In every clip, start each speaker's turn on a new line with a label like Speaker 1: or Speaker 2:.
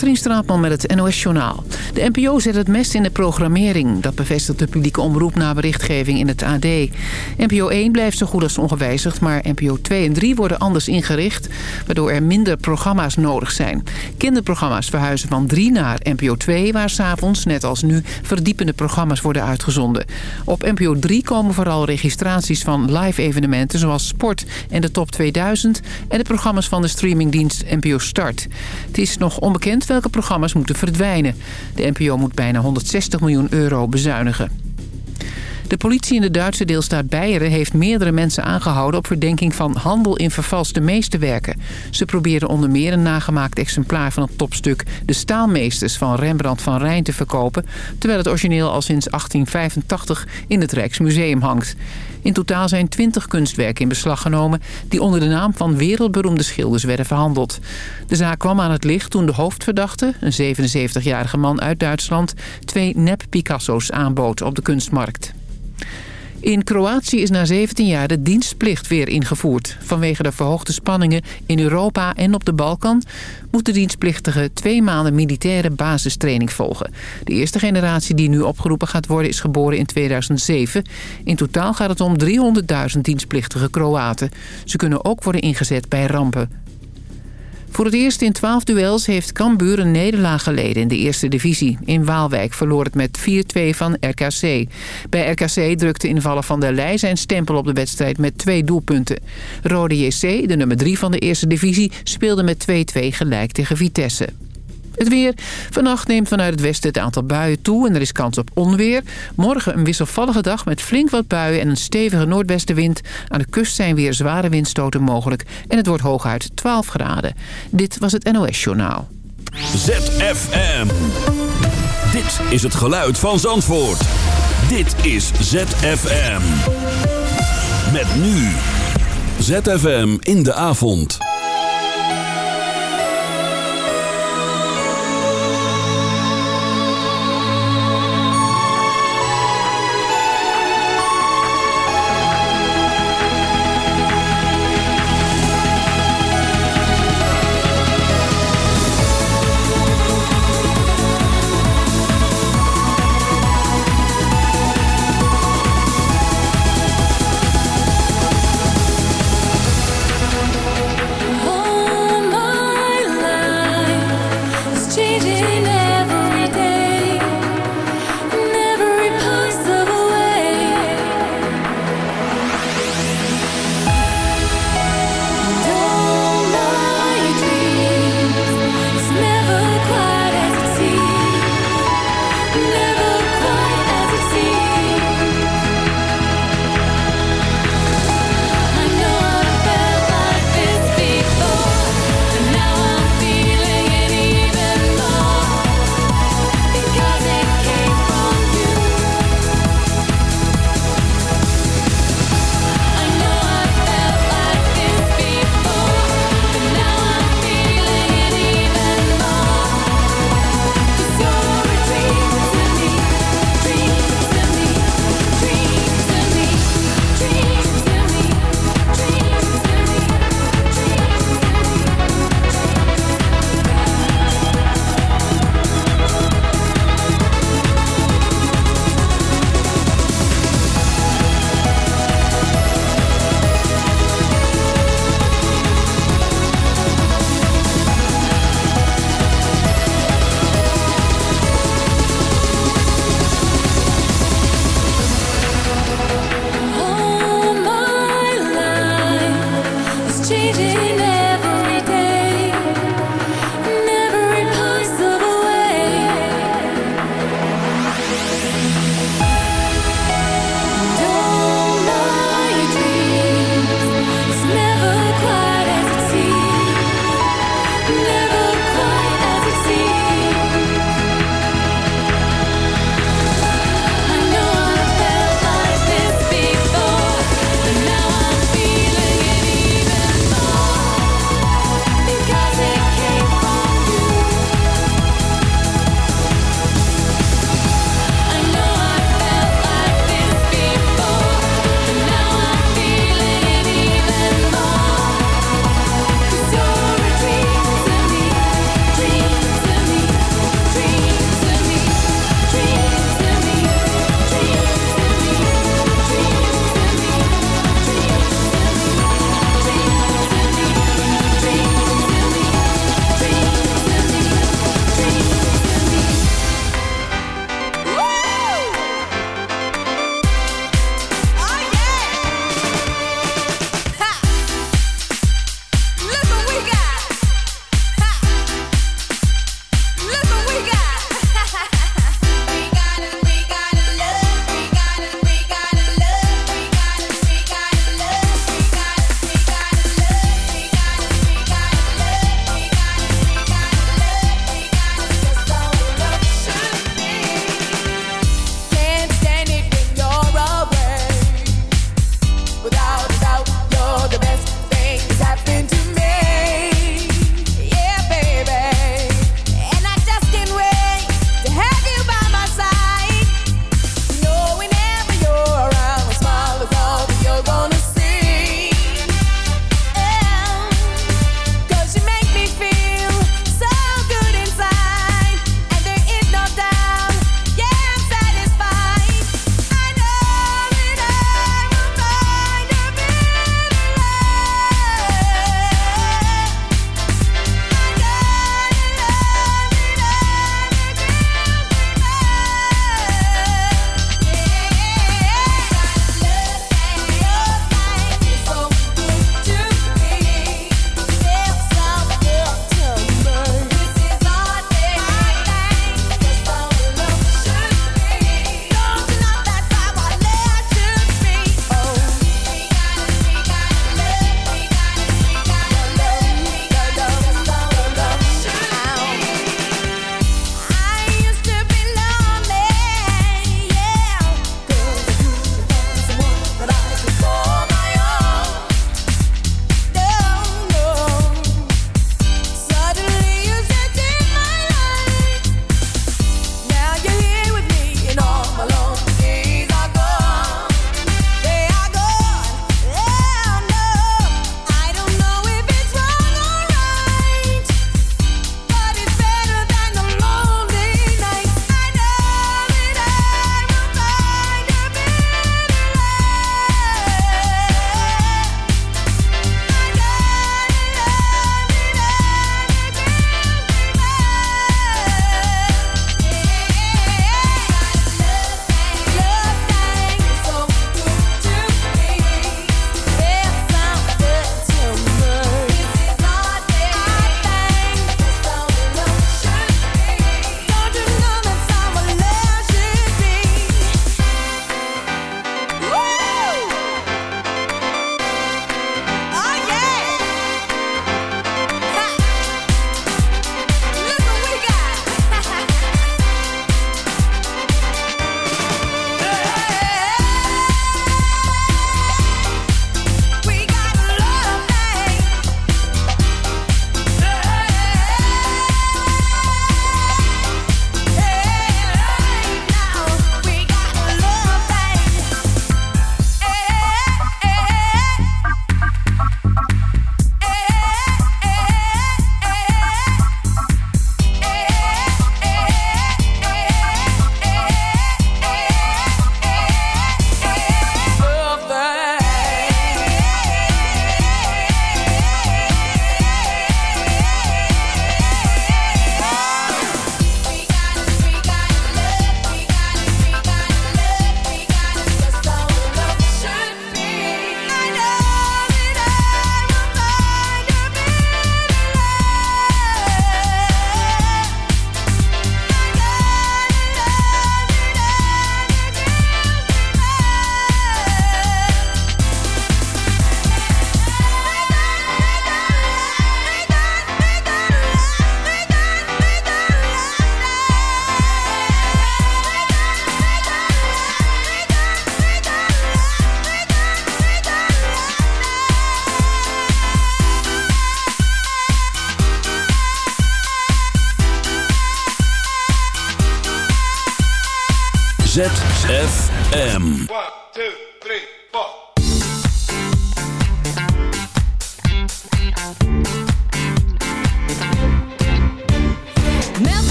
Speaker 1: Katrien Straatman met het NOS-journaal. De NPO zet het mest in de programmering. Dat bevestigt de publieke omroep na berichtgeving in het AD. NPO 1 blijft zo goed als ongewijzigd... maar NPO 2 en 3 worden anders ingericht... waardoor er minder programma's nodig zijn. Kinderprogramma's verhuizen van 3 naar NPO 2... waar s'avonds, net als nu, verdiepende programma's worden uitgezonden. Op NPO 3 komen vooral registraties van live-evenementen... zoals sport en de top 2000... en de programma's van de streamingdienst NPO Start. Het is nog onbekend welke programma's moeten verdwijnen. De NPO moet bijna 160 miljoen euro bezuinigen. De politie in de Duitse deelstaat Beieren heeft meerdere mensen aangehouden... op verdenking van handel in vervalste meesterwerken. Ze probeerden onder meer een nagemaakt exemplaar van het topstuk... De Staalmeesters van Rembrandt van Rijn te verkopen... terwijl het origineel al sinds 1885 in het Rijksmuseum hangt. In totaal zijn 20 kunstwerken in beslag genomen... die onder de naam van wereldberoemde schilders werden verhandeld. De zaak kwam aan het licht toen de hoofdverdachte... een 77-jarige man uit Duitsland... twee nep-Picasso's aanbood op de kunstmarkt. In Kroatië is na 17 jaar de dienstplicht weer ingevoerd. Vanwege de verhoogde spanningen in Europa en op de Balkan... moeten dienstplichtigen twee maanden militaire basistraining volgen. De eerste generatie die nu opgeroepen gaat worden is geboren in 2007. In totaal gaat het om 300.000 dienstplichtige Kroaten. Ze kunnen ook worden ingezet bij rampen. Voor het eerst in 12 duels heeft Cambuur een nederlaag geleden in de eerste divisie. In Waalwijk verloor het met 4-2 van RKC. Bij RKC drukte invallen Van der Leij zijn stempel op de wedstrijd met twee doelpunten. Rode JC, de nummer 3 van de eerste divisie, speelde met 2-2 gelijk tegen Vitesse. Het weer. Vannacht neemt vanuit het westen het aantal buien toe en er is kans op onweer. Morgen een wisselvallige dag met flink wat buien en een stevige noordwestenwind. Aan de kust zijn weer zware windstoten mogelijk en het wordt hooguit 12 graden. Dit was het NOS Journaal.
Speaker 2: ZFM. Dit is het geluid van Zandvoort. Dit is ZFM. Met nu. ZFM in de avond.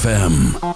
Speaker 3: ZFM.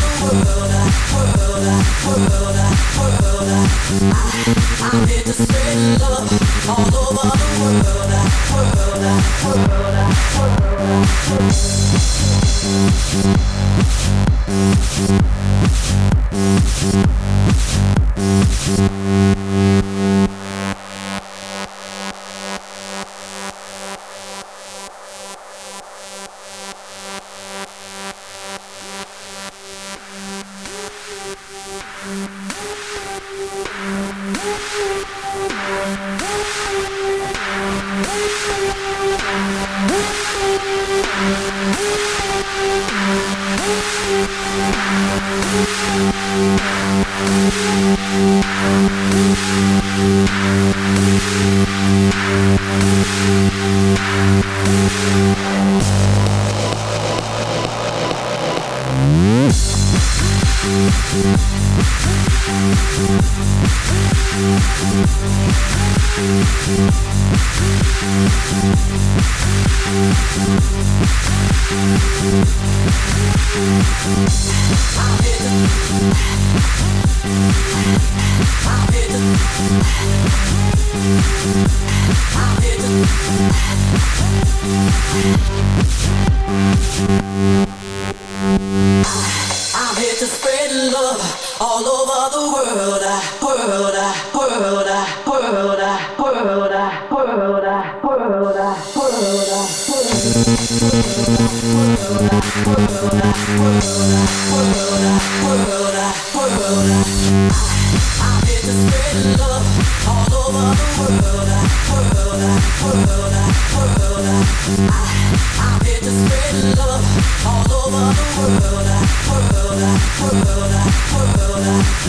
Speaker 4: Going back to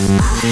Speaker 5: Bye.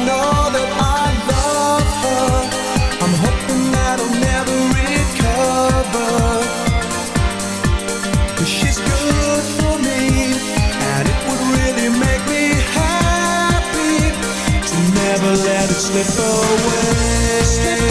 Speaker 5: slip away. Slip